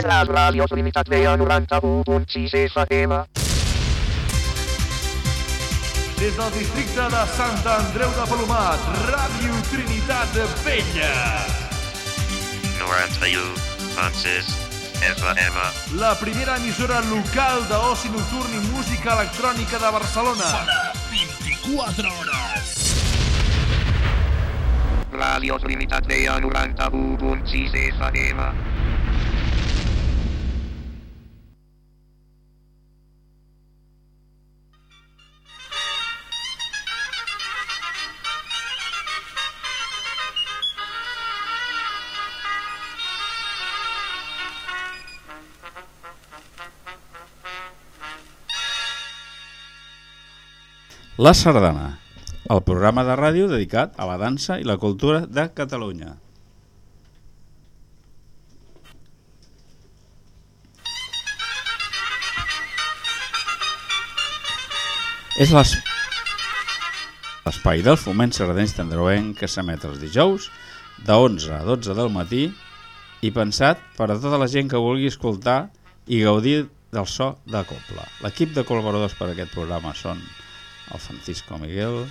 Les ràdios Limitat veia 91.6 FM. Des del districte de Sant Andreu de Palomat, Ràdio Trinitat Vella. 91.6 FM. La primera emissora local d'oci nocturn i música electrònica de Barcelona. 24 hores. Ràdios Limitat veia 91.6 FM. La Sardana, el programa de ràdio dedicat a la dansa i la cultura de Catalunya. És l'es- l'espai del foment sardanys tendroenc que s'emet els dijous de 11 a 12 del matí i pensat per a tota la gent que vulgui escoltar i gaudir del so de Copla. L'equip de col·laboradors per a aquest programa són el Francisco Miguel,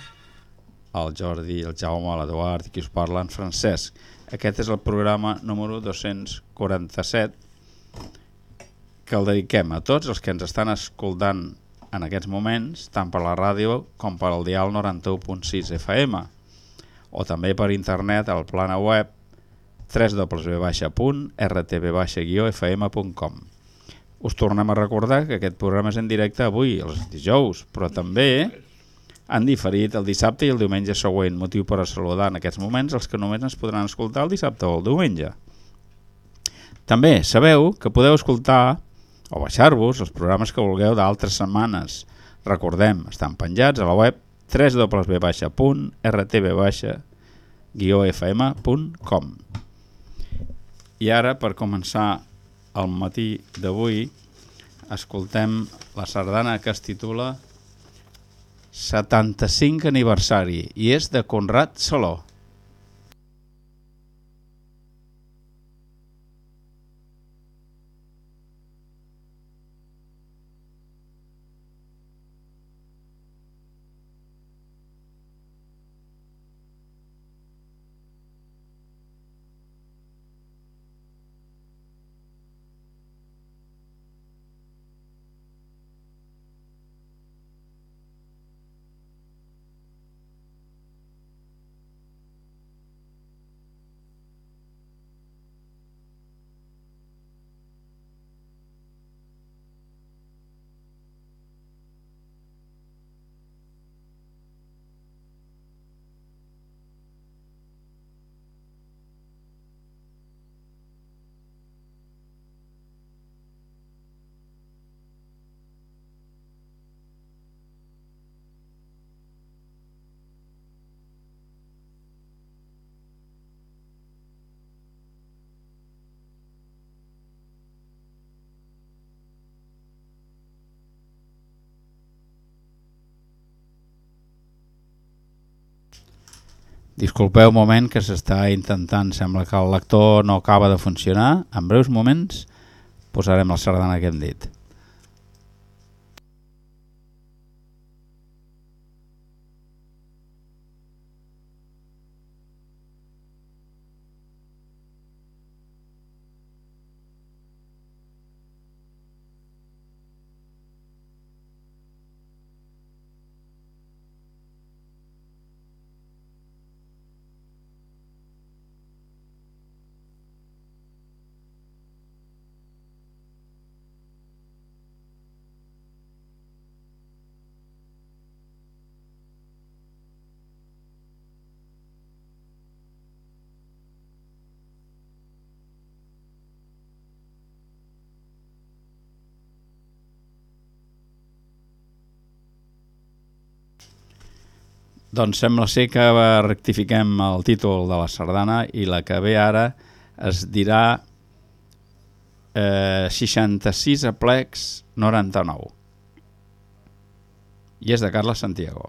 el Jordi, el Jaume, l'Eduard i qui us parla, en Francesc. Aquest és el programa número 247 que el dediquem a tots els que ens estan escoltant en aquests moments, tant per la ràdio com per al dial 91.6 FM o també per internet al plana web www.rtb-fm.com Us tornem a recordar que aquest programa és en directe avui, els dijous, però també han diferit el dissabte i el diumenge següent, motiu per a saludar en aquests moments els que només ens podran escoltar el dissabte o el diumenge. També sabeu que podeu escoltar o baixar-vos els programes que vulgueu d'altres setmanes. Recordem, estan penjats a la web www.rtb-fm.com I ara, per començar el matí d'avui, escoltem la sardana que es titula 75 aniversari i és de Conrad Saló. Disculpeu un moment que s'està intentant, sembla que el lector no acaba de funcionar. En breus moments posarem la sardana que hem dit. Doncs sembla ser que rectifiquem el títol de la sardana i la que ve ara es dirà eh, 66 aplecs 99 i és de Carles Santiago.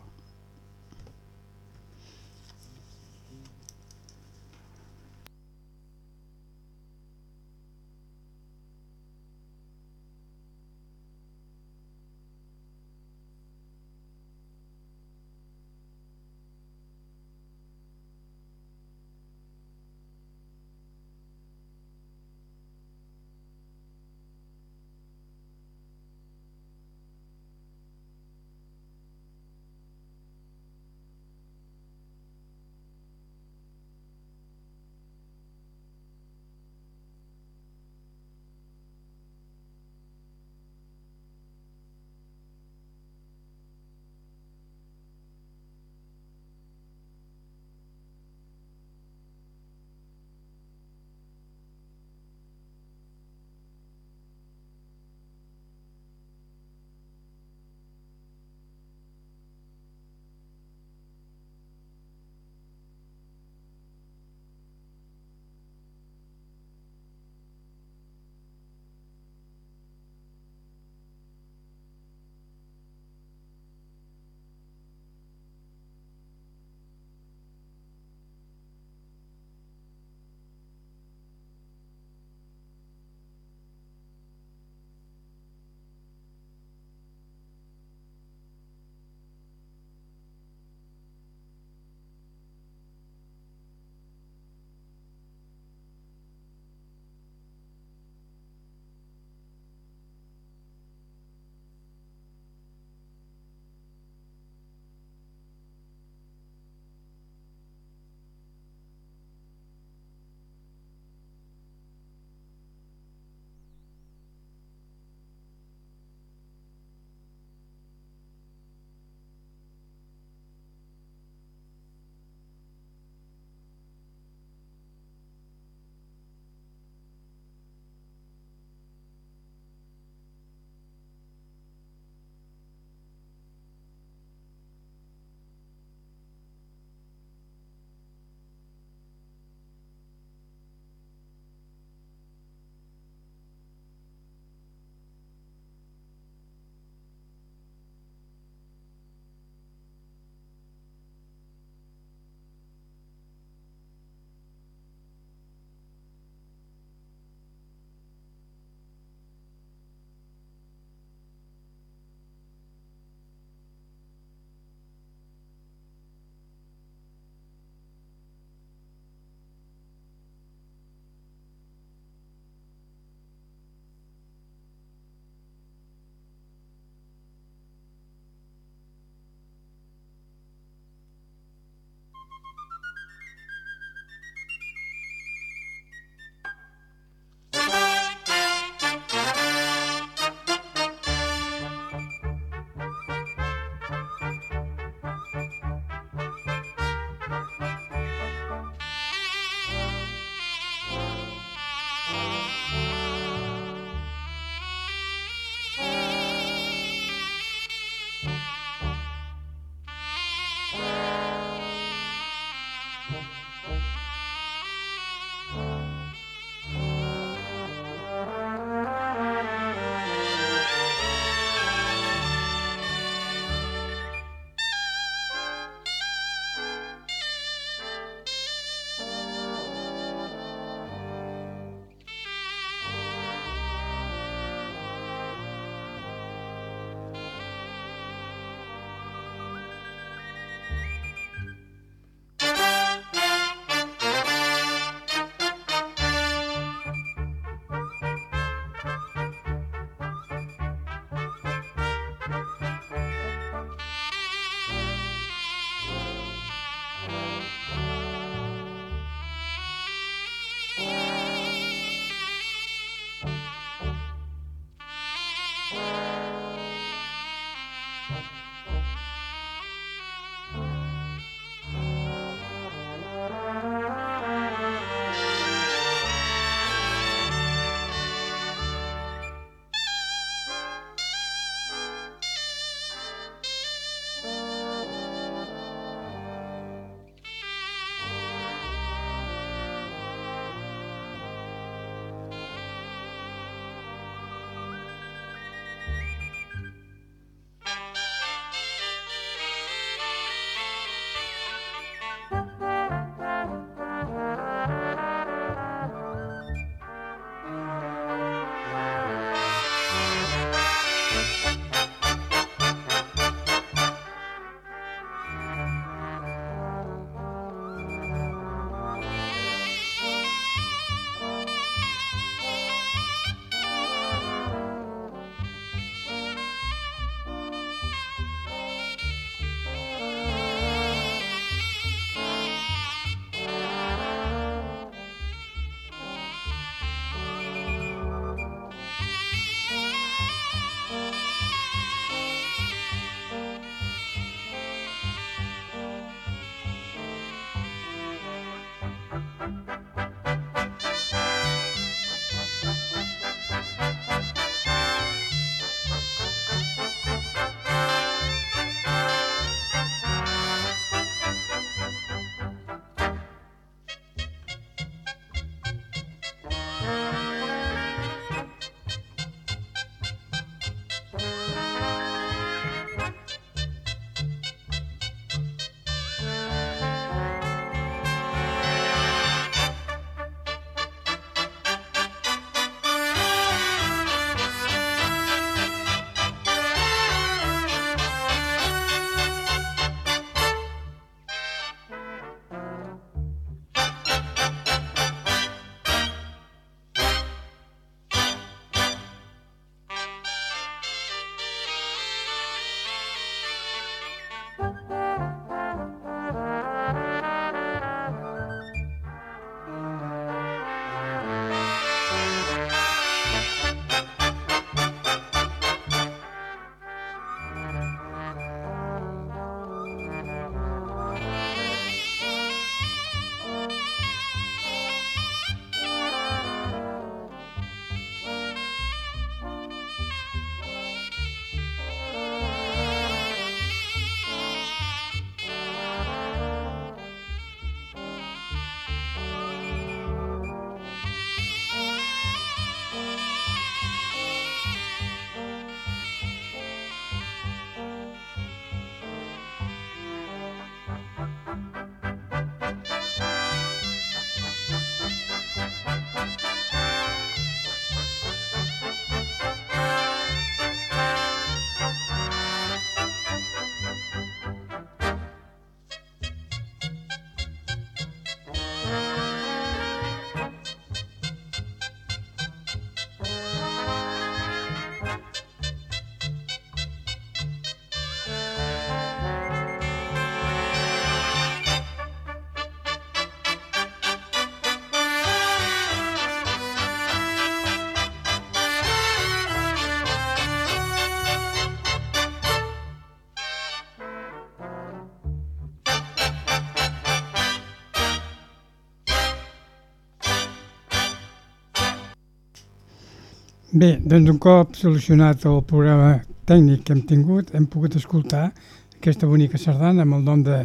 Bé, doncs un cop solucionat el programa tècnic que hem tingut, hem pogut escoltar aquesta bonica sardana amb el nom de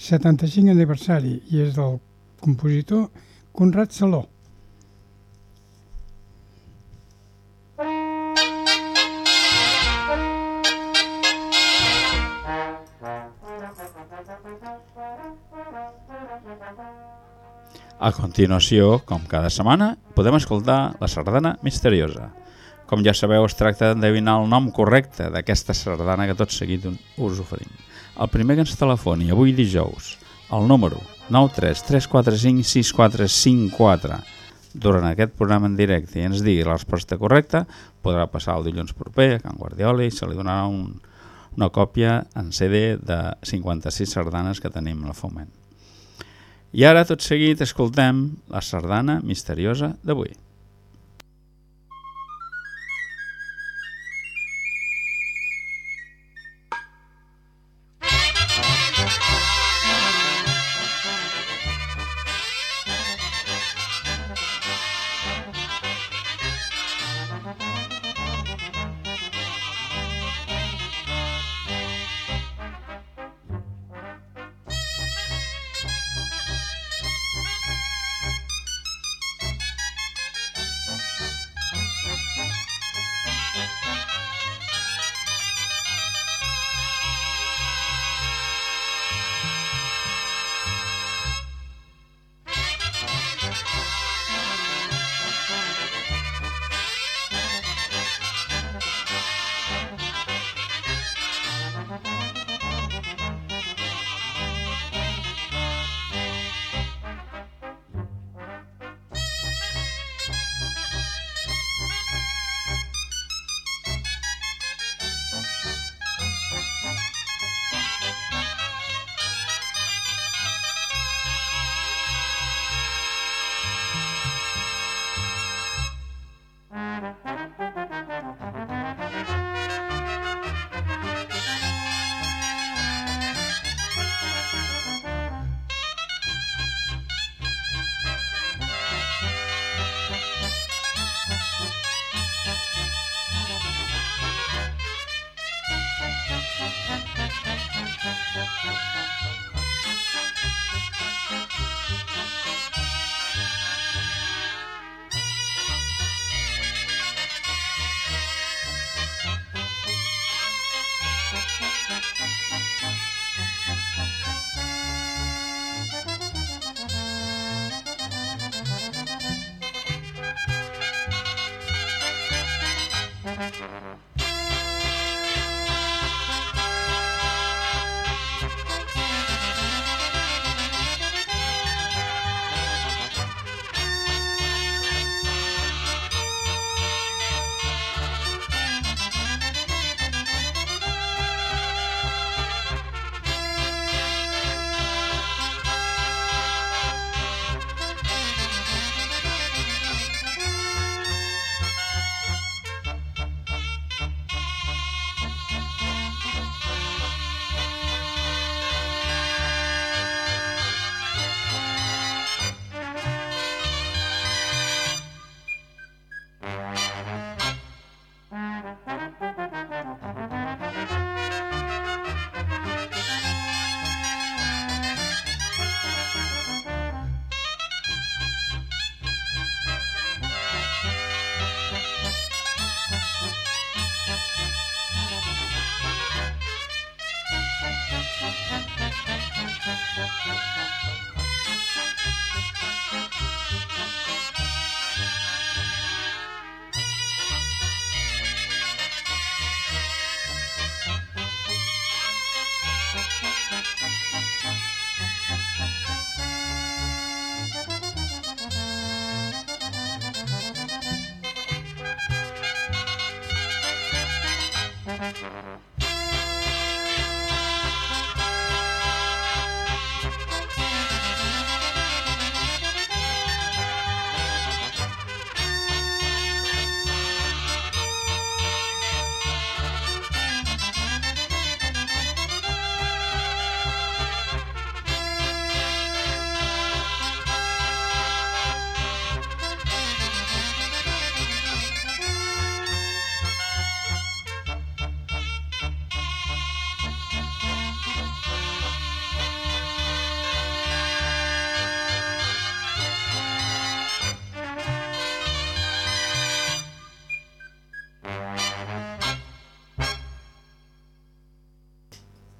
75 aniversari i és del compositor Conrad Saló. A continuació, com cada setmana, podem escoltar la sardana misteriosa. Com ja sabeu, es tracta d'endevinar el nom correcte d'aquesta sardana que tot seguit us oferim. El primer que ens telefoni avui dijous, el número 933456454, durant aquest programa en directe i ens digui la resposta correcta, podrà passar el dilluns proper a Can Guardiola i se li donarà un, una còpia en CD de 56 sardanes que tenim a la Foment. I ara, tot seguit, escoltem la sardana misteriosa d'avui.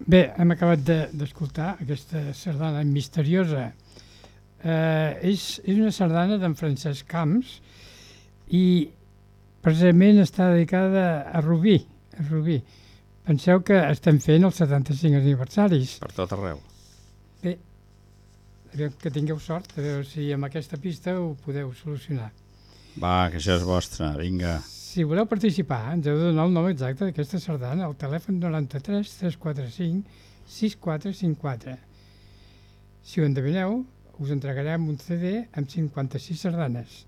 Bé, hem acabat de- d'escoltar aquesta sardana misteriosa. Eh, és, és una sardana d'en Francesc Camps i precisament està dedicada a Rubí. A Rubí. Penseu que estem fent els 75 aniversaris. Per tot arreu. Aviam que tingueu sort, a veure si amb aquesta pista ho podeu solucionar. Va, que això és vostre, vinga. Si voleu participar, ens heu de donar el nom exacte d'aquesta sardana al telèfon 93 345 6454. Si ho endevineu, us entregarem un CD amb 56 sardanes.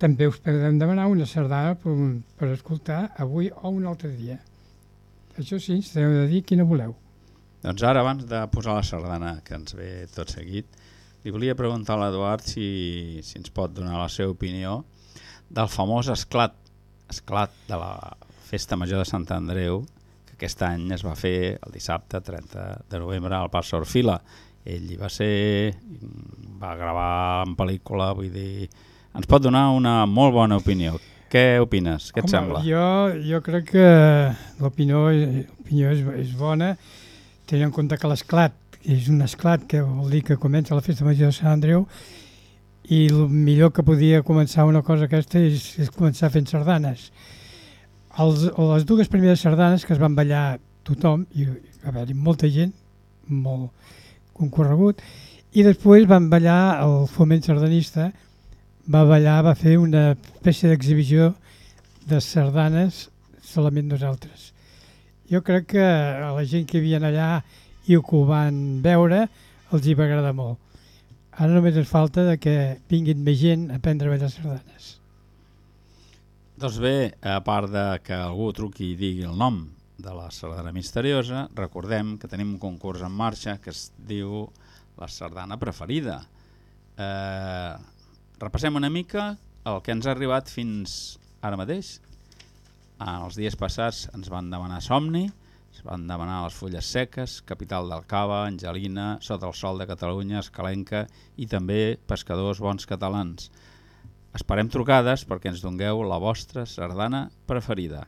També us podem demanar una sardana per, per escoltar avui o un altre dia. Això sí, ens heu de dir quina voleu. Doncs ara, abans de posar la sardana que ens ve tot seguit, li volia preguntar a l'Eduard si, si ens pot donar la seva opinió del famós esclat, esclat de la Festa Major de Sant Andreu, que aquest any es va fer el dissabte 30 de novembre al Parc Sorfila. Ell hi va ser, va gravar en pel·lícula, vull dir... Ens pot donar una molt bona opinió. Què opines? Què et sembla? Jo, jo crec que l'opinió és, és bona, tenint en compte que l'esclat és un esclat que vol dir que comença la festa major de Sant Andreu i el millor que podia començar una cosa aquesta és, és començar fent sardanes. Els, les dues primeres sardanes que es van ballar tothom, i va haver-hi molta gent, molt concorregut, i després van ballar el foment sardanista, va ballar, va fer una espècie d'exhibició de sardanes solament nosaltres. Jo crec que a la gent que hi havia allà i que ho van veure els hi va agradar molt. Ara només ens falta de que vinguin més gent a aprendre a ballar sardanes. Doncs bé, a part de que algú truqui i digui el nom de la sardana misteriosa, recordem que tenim un concurs en marxa que es diu la sardana preferida. Eh, repassem una mica el que ens ha arribat fins ara mateix. En els dies passats ens van demanar Somni, van demanar les fulles seques, Capital del Cava, Angelina, Sota el sol de Catalunya, Escalenca i també Pescadors bons catalans. Esperem trucades perquè ens dongueu la vostra sardana preferida.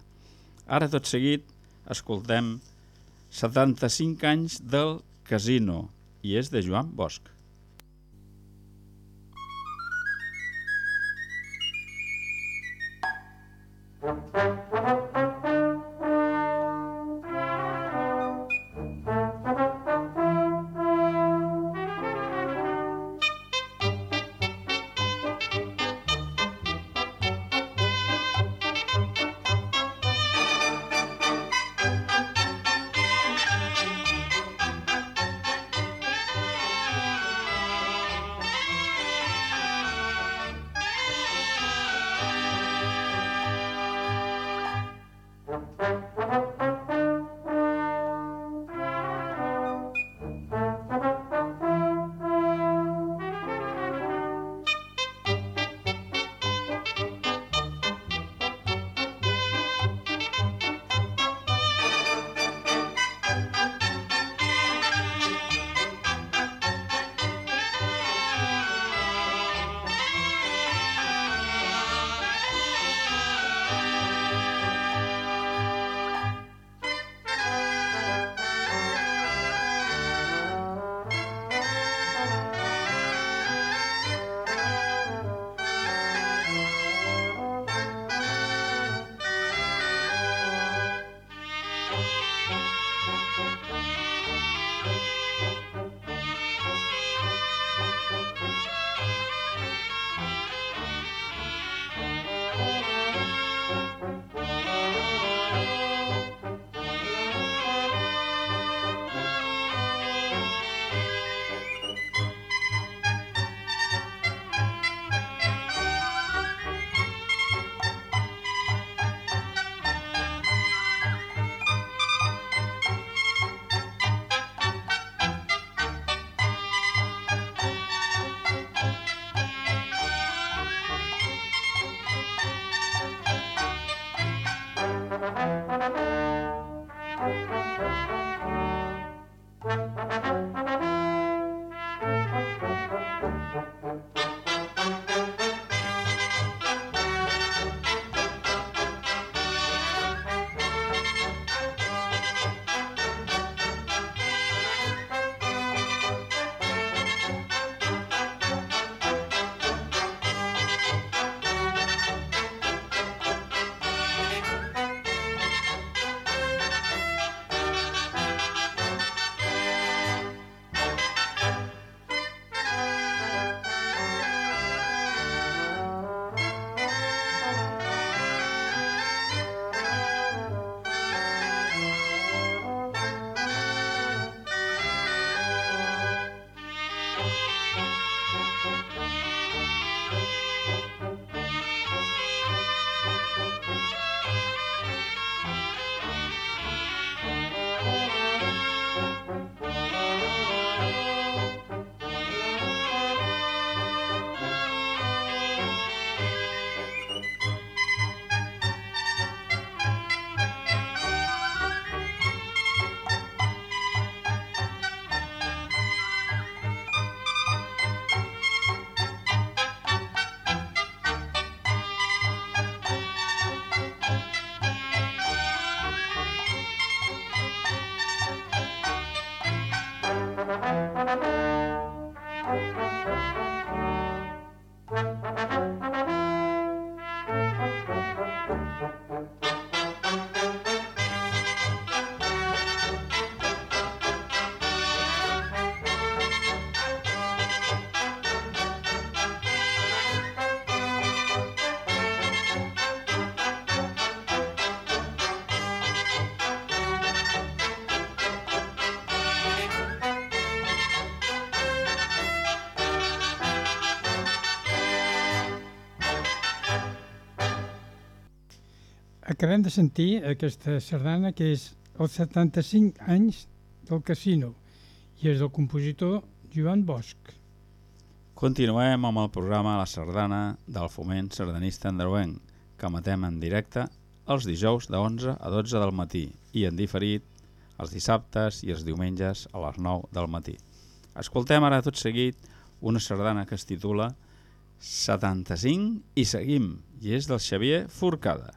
Ara tot seguit escoltem 75 anys del Casino i és de Joan Bosch. Acabem de sentir aquesta sardana que és els 75 anys del casino i és del compositor Joan Bosch. Continuem amb el programa La Sardana del Foment Sardanista Andreuenc, que matem en directe els dijous de 11 a 12 del matí i en diferit els dissabtes i els diumenges a les 9 del matí. Escoltem ara tot seguit una sardana que es titula 75 i seguim, i és del Xavier Forcada.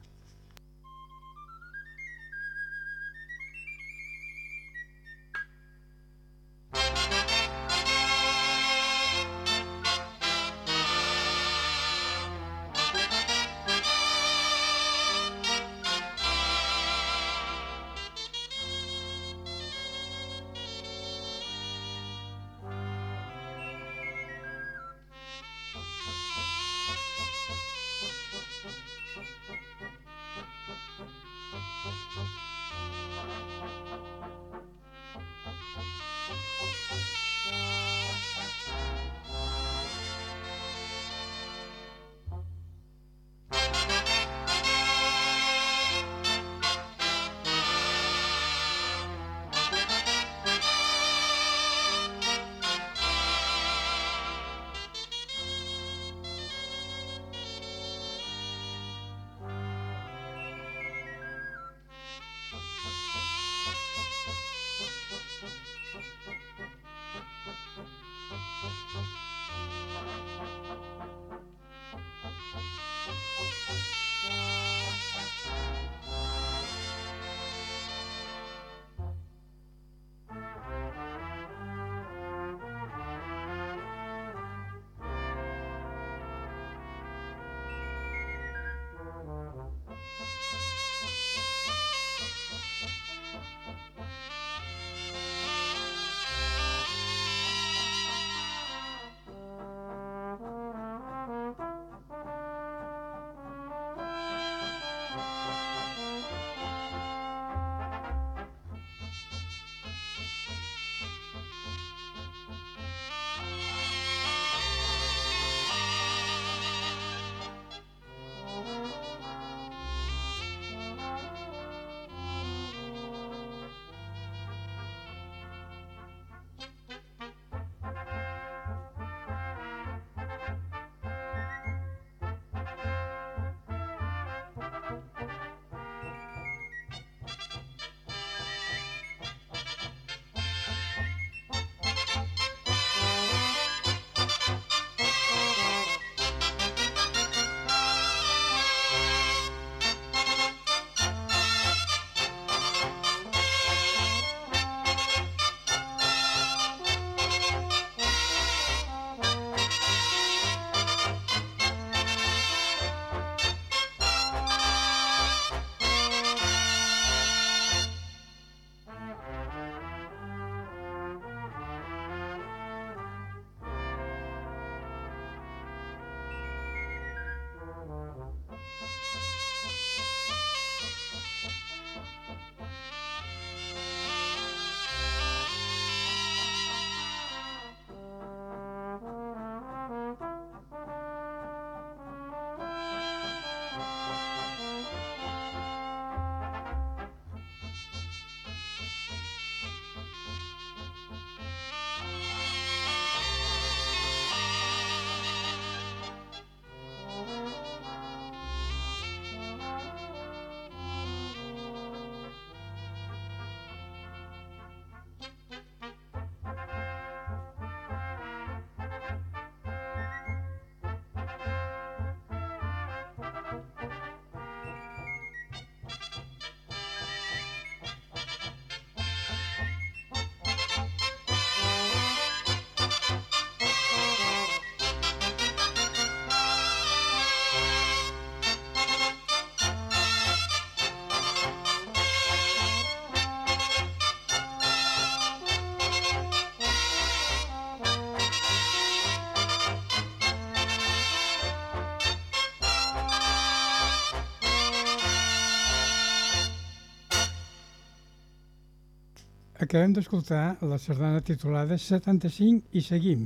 Acabem d'escoltar la sardana titulada 75 i seguim,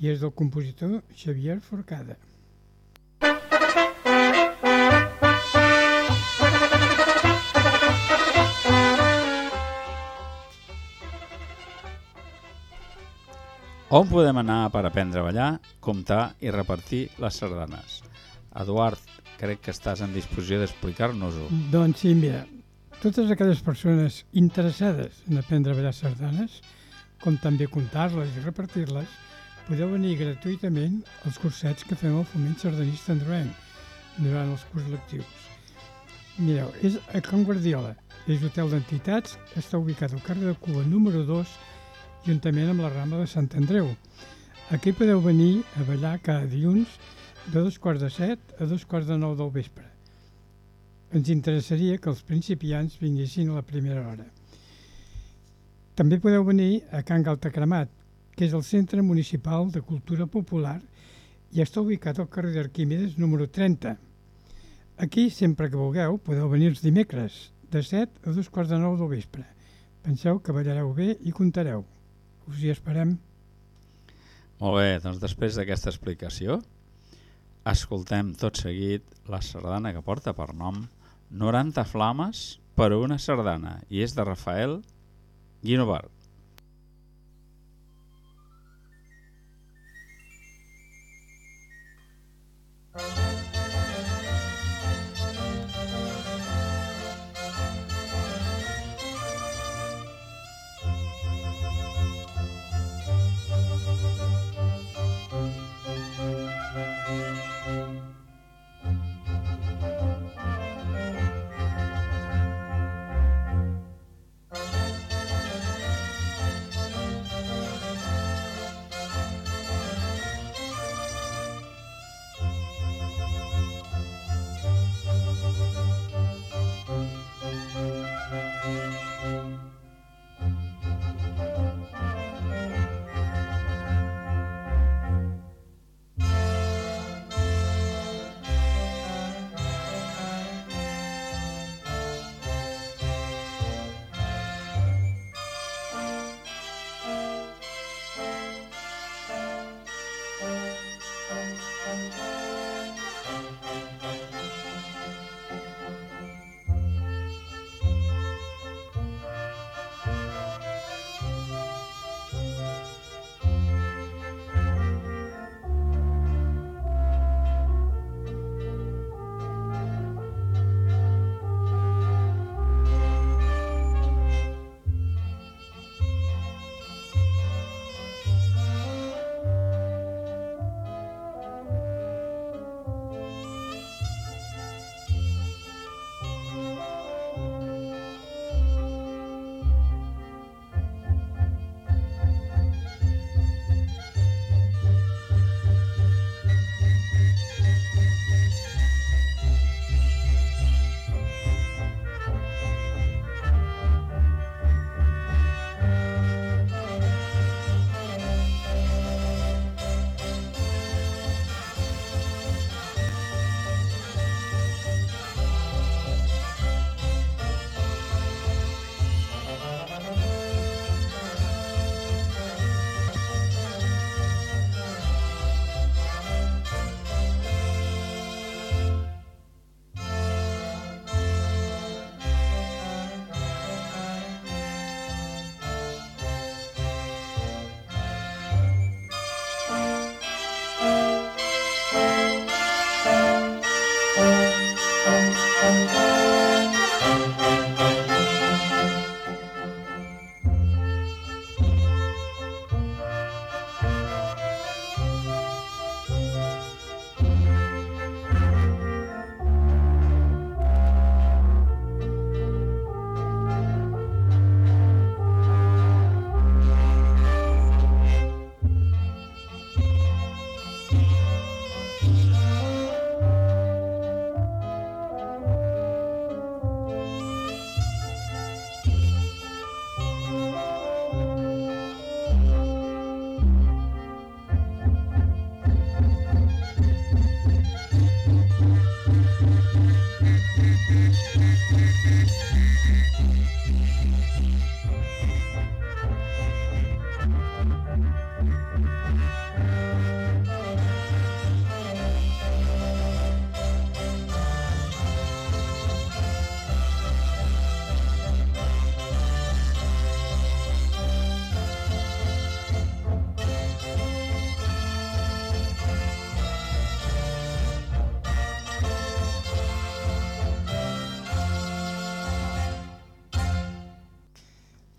i és del compositor Xavier Forcada. On podem anar per aprendre a ballar, comptar i repartir les sardanes? Eduard, crec que estàs en disposició d'explicar-nos-ho. Doncs sí, mira, totes aquelles persones interessades en aprendre a ballar sardanes, com també comptar-les i repartir-les, podeu venir gratuïtament als cursets que fem al Foment Sardanista Androenc durant els curs lectius. Mireu, és a Can Guardiola, és hotel d'entitats, està ubicat al carrer de Cuba número 2, juntament amb la Rambla de Sant Andreu. Aquí podeu venir a ballar cada dilluns de dos quarts de set a dos quarts de nou del vespre. Ens interessaria que els principiants vinguessin a la primera hora. També podeu venir a Can Galtacremat, que és el Centre Municipal de Cultura Popular i està ubicat al carrer d'Arquímedes número 30. Aquí, sempre que vulgueu, podeu venir els dimecres, de 7 a dos quarts de nou del vespre. Penseu que ballareu bé i comptareu. Us hi esperem. Molt bé, doncs després d'aquesta explicació, escoltem tot seguit la sardana que porta per nom 90 flames per a una sardana i és de Rafael Guinovart.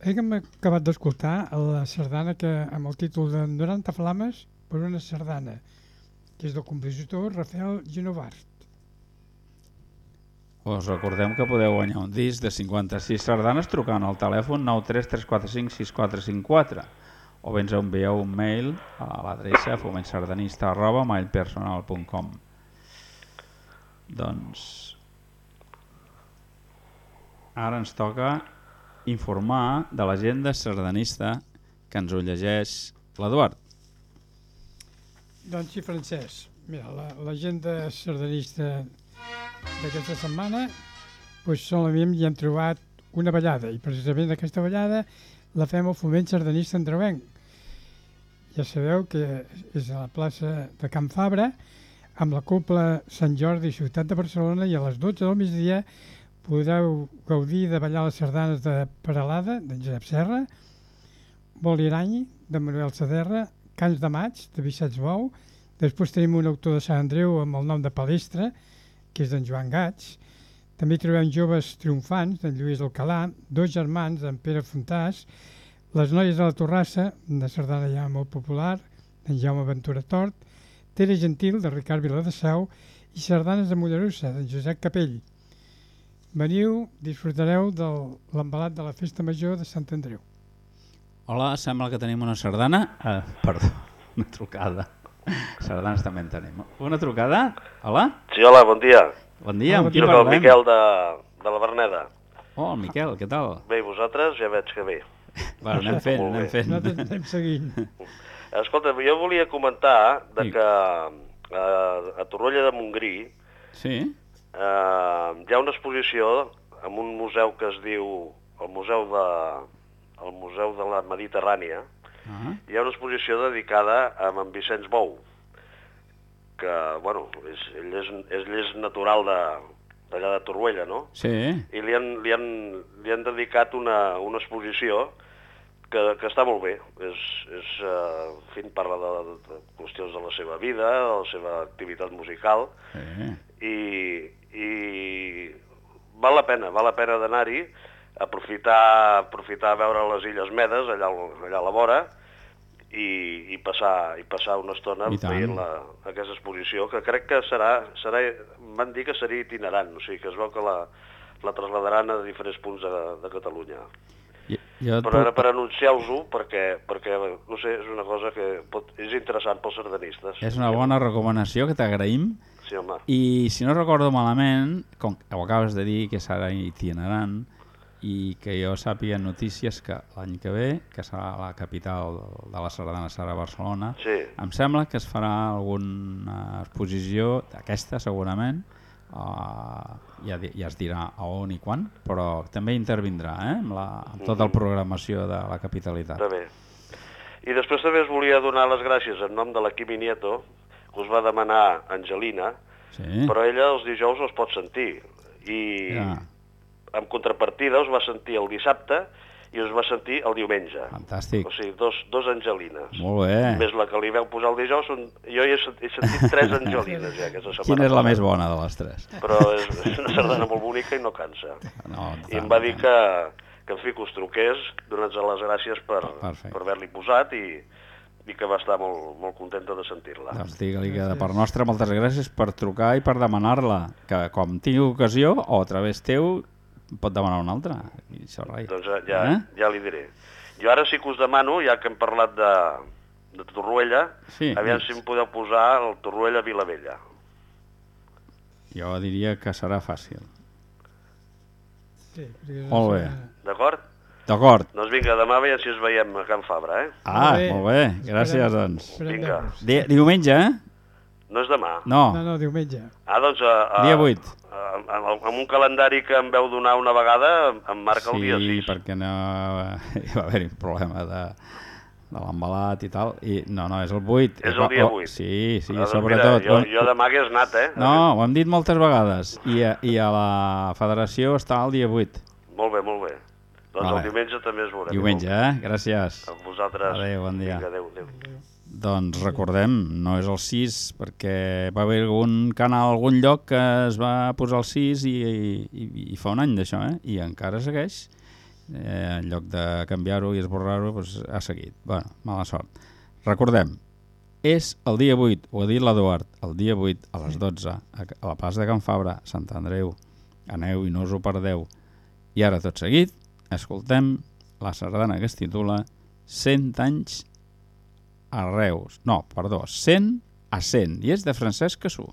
Hem acabat d'escoltar la sardana que amb el títol de 90 flames per una sardana, que és del compositor Rafael Genovart. Us recordem que podeu guanyar un disc de 56 sardanes trucant al telèfon 933456454 o bé ens envieu un mail a l'adreça fomentsardanista arroba mailpersonal.com Doncs ara ens toca informar de l'agenda sardanista que ens ho llegeix l'Eduard. Doncs sí, Francesc. Mira, la- l'agenda sardanista d'aquesta setmana doncs solament hi hem trobat una ballada i precisament aquesta ballada la fem al Foment Sardanista Andreuenc. Ja sabeu que és a la plaça de Can Fabra amb la Copla Sant Jordi Ciutat de Barcelona i a les 12 del migdia podreu gaudir de ballar les sardanes de Peralada, d'en Josep Serra, Bolirany, de Manuel Saderra, Cants de Maig, de Vicenç Bou, després tenim un autor de Sant Andreu amb el nom de Palestra, que és d'en Joan Gats, també trobem joves triomfants, d'en Lluís Alcalà, dos germans, d'en Pere Fontàs, les noies de la Torrassa, de sardana ja molt popular, d'en Jaume Ventura Tort, Tere Gentil, de Ricard Viladesau, i sardanes de Mollerussa, d'en Josep Capell. Veniu, disfrutareu de l'embalat de la Festa Major de Sant Andreu. Hola, sembla que tenim una sardana. Eh, perdó, una trucada. Sardanes també en tenim. Una trucada? Hola? Sí, hola, bon dia. Bon dia, amb qui Soc el parlem? Miquel de, de la Berneda. Oh, el Miquel, què tal? Bé, vosaltres ja veig que bé. Bueno, anem fent, anem fent. Nosaltres anem seguint. Escolta, jo volia comentar de que eh, a Torroella de Montgrí Sí? Eh, hi ha una exposició en un museu que es diu el Museu de, el Museu de la Mediterrània. Ah, Hi ha una exposició dedicada a en Vicenç Bou, que, bueno, és, ell, és, ell és natural de d'allà de Torroella, no? sí? i li han, li han, li han dedicat una, una exposició que, que està molt bé. És, és, uh, en fi, parla de, de qüestions de la seva vida, de la seva activitat musical, Sí. i, i val la pena, val la pena d'anar-hi, aprofitar, aprofitar a veure les Illes Medes, allà, al- allà a la vora, i, i, passar, i passar una estona veient la, aquesta exposició, que crec que serà, serà, van dir que seria itinerant, o sigui que es veu que la, la trasladaran a diferents punts de, de Catalunya. Jo, jo et Però puc- per anunciar-vos-ho, perquè, perquè, no sé, és una cosa que pot, és interessant pels sardanistes. És una bona recomanació que t'agraïm. Sí, home. I si no recordo malament, com ho acabes de dir, que serà itinerant, i que jo sàpiga notícies que l'any que ve, que serà la capital de la sardana, serà Barcelona, Sí. em sembla que es farà alguna exposició d'aquesta segurament, uh, ja, ja es dirà a on i quan, però també intervindrà eh, amb, la, amb tota la programació de la capitalitat. Està bé. I després també us volia donar les gràcies en nom de la Quimi Nieto, que us va demanar Angelina, Sí? però ella els dijous els pot sentir. I Ja, en contrapartida us va sentir el dissabte i us va sentir el diumenge. fantàstic. O sigui, dos, dos angelines. Molt bé. Més la que li veu posar el dijous, són... jo he, sent- he sentit tres angelines ja aquesta setmana. Quina és la més bona de les tres? Però és, és una sardana molt bonica i no cansa. No, I em va dir que, que en fi, que us truqués, donant-nos les gràcies per, Perfecte. per haver-li posat i, i que va estar molt, molt contenta de sentir-la. Doncs digue-li que de part nostra moltes gràcies per trucar i per demanar-la, que com tingui ocasió o a través teu pot demanar una altra. I això rai. Doncs ja, Eh? ja li diré. Jo ara sí que us demano, ja que hem parlat de, de Torroella, Sí, aviam digues. si em podeu posar el Torroella Vilavella. Jo diria que serà fàcil. Sí, Molt bé. D'acord? D'acord. Doncs vinga, demà veiem si ens veiem a Can Fabra, eh? Ah, Molt bé. molt bé. Gràcies, Esperem- doncs. esperem Vinga. veure-us. Di diumenge, eh? No és demà. No, No, no, diumenge. Ah, doncs... A, a, dia 8. a, a, amb un calendari que em veu donar una vegada, em marca el dia Sí, 6. perquè no... hi va haver-hi un problema de, de l'embalat i tal. I no, no, és el 8. És el dia 8. Sí, sí, Ah, doncs sobretot. Mira, jo, jo demà hagués anat, eh? No, ho hem dit moltes vegades. I a, i a la federació està el dia 8. Molt bé, molt bé. Doncs vale. el diumenge també es veurem. Diumenge, eh? Gràcies. A vosaltres. Adéu, bon dia. Vinga, adéu, adéu. Doncs recordem, no és el 6, perquè va haver algun canal, algun lloc que es va posar el 6 i, i, i fa un any d'això, eh? I encara segueix. Eh, en lloc de canviar-ho i esborrar-ho, doncs ha seguit. bueno, mala sort. Recordem, és el dia 8, ho ha dit l'Eduard, el dia 8 a les 12, a la Pas de Can Fabra, Sant Andreu. Aneu i no us ho perdeu. I ara, tot seguit, escoltem la sardana que es titula 100 anys a Reus. No, perdó, 100 a 100. I és de Francesc Cassú.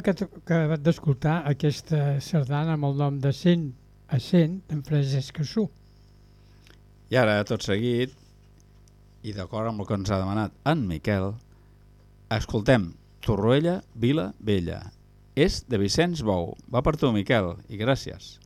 Acabat acabat d'escoltar aquesta sardana amb el nom de 100 a 100 d'en Francesc Cassú. I ara, tot seguit, i d'acord amb el que ens ha demanat en Miquel, escoltem Torroella, Vila Vella. És de Vicenç Bou. Va per tu, Miquel, i gràcies.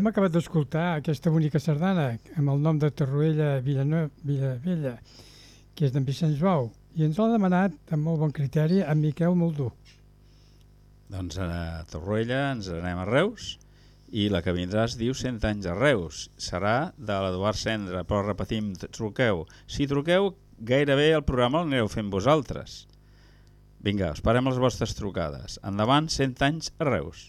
Hem acabat d'escoltar aquesta bonica sardana amb el nom de Torroella Villanova, Villavella, que és d'en Vicenç Bou, i ens l'ha demanat amb molt bon criteri en Miquel Moldú. Doncs a Torroella ens anem a Reus i la que vindrà es diu 100 anys a Reus. Serà de l'Eduard Cendra, però repetim, truqueu. Si truqueu, gairebé el programa el aneu fent vosaltres. Vinga, esperem les vostres trucades. Endavant, 100 anys a Reus.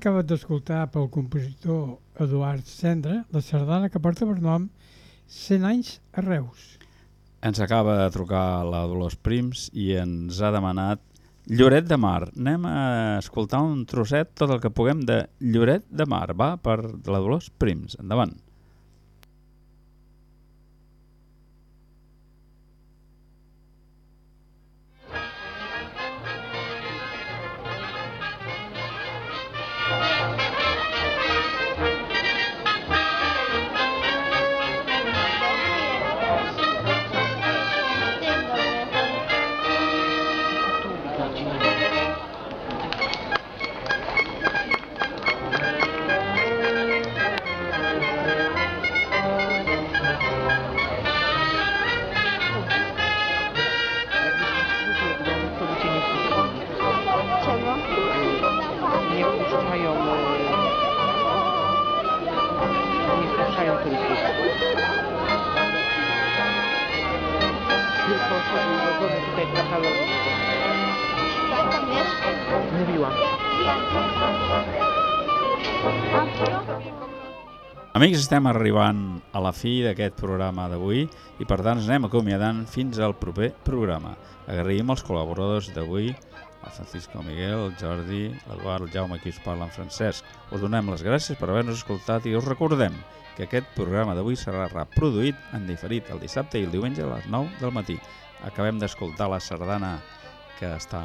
Acabat d'escoltar pel compositor Eduard Cendra la sardana que porta per nom 100 anys a Reus. Ens acaba de trucar la Dolors Prims i ens ha demanat Lloret de Mar. Anem a escoltar un trosset, tot el que puguem, de Lloret de Mar. Va per la Dolors Prims. Endavant. Amics, estem arribant a la fi d'aquest programa d'avui i per tant ens anem acomiadant fins al proper programa. Agraïm els col·laboradors d'avui, el Francisco Miguel, el Jordi, l'Eduard, el Jaume, qui us parla, en Francesc. Us donem les gràcies per haver-nos escoltat i us recordem que aquest programa d'avui serà reproduït en diferit el dissabte i el diumenge a les 9 del matí. Acabem d'escoltar la sardana que està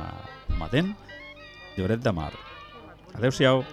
matent, Lloret de Mar. Adeu-siau.